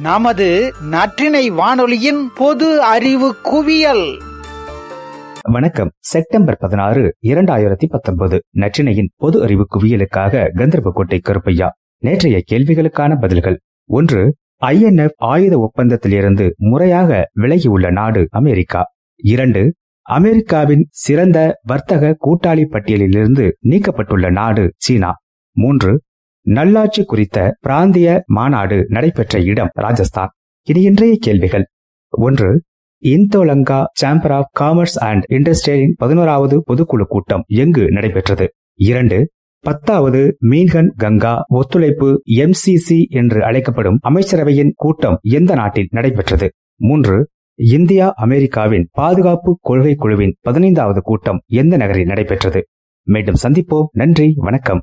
நமது நற்றினை வானொலியின் பொது அறிவு குவியல். வணக்கம். செப்டம்பர் பதினாறு இரண்டாயிரத்தி பத்தொன்பது நற்றினையின் பொது அறிவு குவியலுக்காக கந்தர்போட்டை கருப்பையா நேற்றைய கேள்விகளுக்கான பதில்கள். ஒன்று ஐஎன்எஃப் ஆயுத ஒப்பந்தத்திலிருந்து முறையாக விலகியுள்ள நாடு அமெரிக்கா. இரண்டு அமெரிக்காவின் சிறந்த வர்த்தக கூட்டாளி பட்டியலிலிருந்து நீக்கப்பட்டுள்ள நாடு சீனா. மூன்று நல்லாட்சி குறித்த பிராந்திய மாநாடு நடைபெற்ற இடம் ராஜஸ்தான். இனி இன்றைய கேள்விகள். ஒன்று Indo Lanka sambar of commerce and இண்டஸ்ட்ரியலின் பதினோராவது பொதுக்குழு கூட்டம் எங்கு நடைபெற்றது? இரண்டு பத்தாவது மீன்கன் கங்கா ஒத்துழைப்பு எம்சிசி என்று அழைக்கப்படும் அமைச்சரவையின் கூட்டம் எந்த நாட்டில் நடைபெற்றது? மூன்று இந்தியா அமெரிக்காவின் பாதுகாப்பு கொள்கை குழுவின் பதினைந்தாவது கூட்டம் எந்த நகரில் நடைபெற்றது? மீண்டும் சந்திப்போம். நன்றி வணக்கம்.